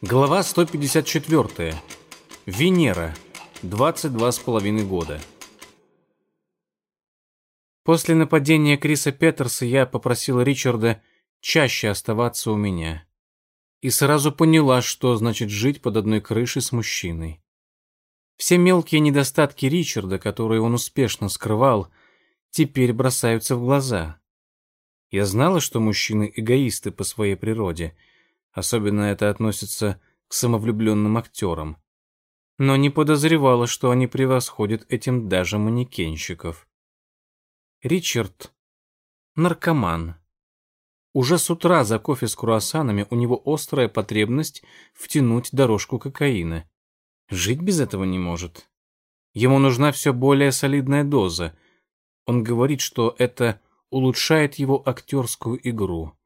Глава 154. Венера. 22 с половиной года. После нападения Криса Петерса я попросила Ричарда чаще оставаться у меня. И сразу поняла, что значит жить под одной крышей с мужчиной. Все мелкие недостатки Ричарда, которые он успешно скрывал, теперь бросаются в глаза. Я знала, что мужчины эгоисты по своей природе — Особенно это относится к самовлюбленным актерам. Но не подозревала, что они превосходят этим даже манекенщиков. Ричард — наркоман. Уже с утра за кофе с круассанами у него острая потребность втянуть дорожку кокаина. Жить без этого не может. Ему нужна все более солидная доза. Он говорит, что это улучшает его актерскую игру.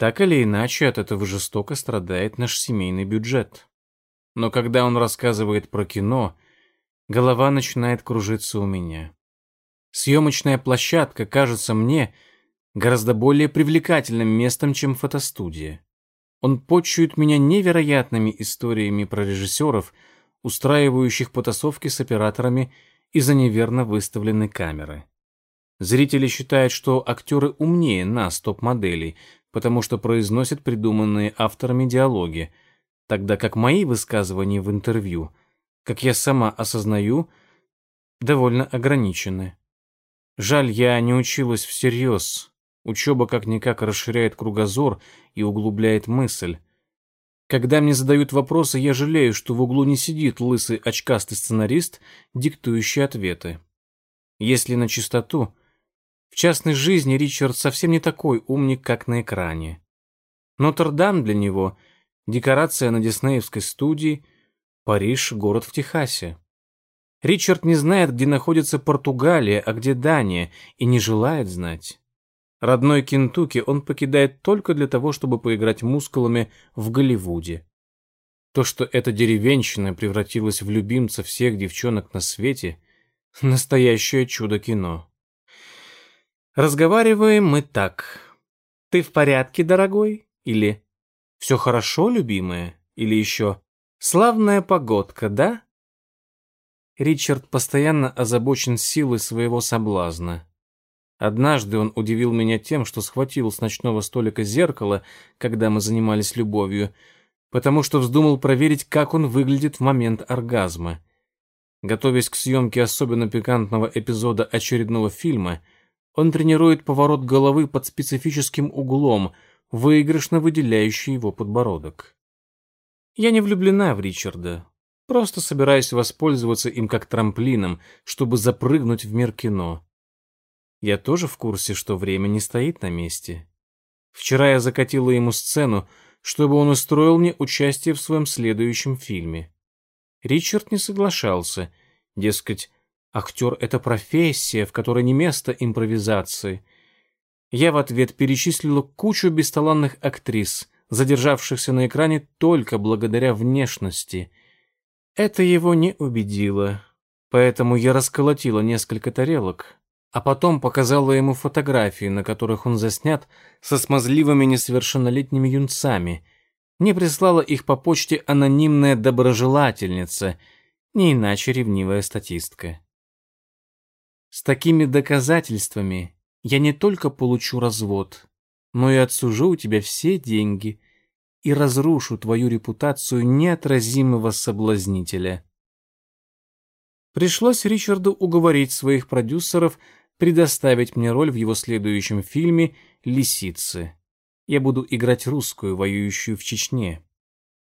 Так или иначе, от этого жестоко страдает наш семейный бюджет. Но когда он рассказывает про кино, голова начинает кружиться у меня. Съемочная площадка кажется мне гораздо более привлекательным местом, чем фотостудия. Он почует меня невероятными историями про режиссеров, устраивающих потасовки с операторами из-за неверно выставленной камеры. Зрители считают, что актеры умнее нас, топ-моделей, потому что произносят придуманные авторами диалоги, тогда как мои высказывания в интервью, как я сама осознаю, довольно ограничены. Жаль, я не училась всерьез. Учеба как-никак расширяет кругозор и углубляет мысль. Когда мне задают вопросы, я жалею, что в углу не сидит лысый очкастый сценарист, диктующий ответы. Если на чистоту, в частной жизни Ричард совсем не такой умник, как на экране. Нотр-Дам для него — декорация на диснеевской студии, Париж — город в Техасе. Ричард не знает, где находится Португалия, а где Дания, и не желает знать. Родной Кентукки он покидает только для того, чтобы поиграть мускулами в Голливуде. То, что эта деревенщина превратилась в любимца всех девчонок на свете — настоящее чудо кино. Разговариваем мы так. «Ты в порядке, дорогой?» Или «Все хорошо, любимая?» Или еще «Славная погодка, да?» Ричард постоянно озабочен силой своего соблазна. Однажды он удивил меня тем, что схватил с ночного столика зеркало, когда мы занимались любовью, потому что вздумал проверить, как он выглядит в момент оргазма. Готовясь к съемке особенно пикантного эпизода очередного фильма, он тренирует поворот головы под специфическим углом, выигрышно выделяющий его подбородок. Я не влюблена в Ричарда, просто собираюсь воспользоваться им как трамплином, чтобы запрыгнуть в мир кино. Я тоже в курсе, что время не стоит на месте. Вчера я закатила ему сцену, чтобы он устроил мне участие в своем следующем фильме. Ричард не соглашался, дескать, Актер — это профессия, в которой не место импровизации. Я в ответ перечислила кучу бесталанных актрис, задержавшихся на экране только благодаря внешности. Это его не убедило, поэтому я расколотила несколько тарелок, а потом показала ему фотографии, на которых он заснят со смазливыми несовершеннолетними юнцами. Не прислала их по почте анонимная доброжелательница, не иначе ревнивая статистка. С такими доказательствами я не только получу развод, но и отсужу у тебя все деньги и разрушу твою репутацию неотразимого соблазнителя. Пришлось Ричарду уговорить своих продюсеров предоставить мне роль в его следующем фильме «Лисицы». Я буду играть русскую, воюющую в Чечне.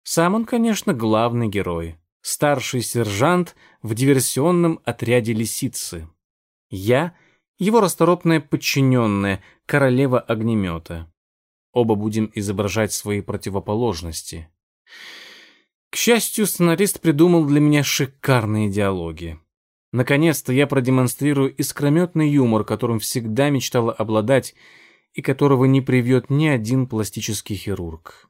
Сам он, конечно, главный герой. Старший сержант в диверсионном отряде «Лисицы». Я — его расторопная подчиненная, королева огнемета. Оба будем изображать свои противоположности. К счастью, сценарист придумал для меня шикарные диалоги. Наконец-то я продемонстрирую искрометный юмор, которым всегда мечтала обладать и которого не привьет ни один пластический хирург.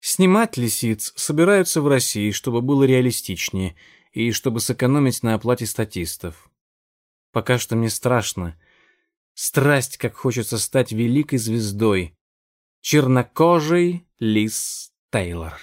Снимать лисиц собираются в России, чтобы было реалистичнее и чтобы сэкономить на оплате статистов. Пока что мне страшно. Страсть, как хочется стать великой звездой. Чернокожий Лис Тейлор.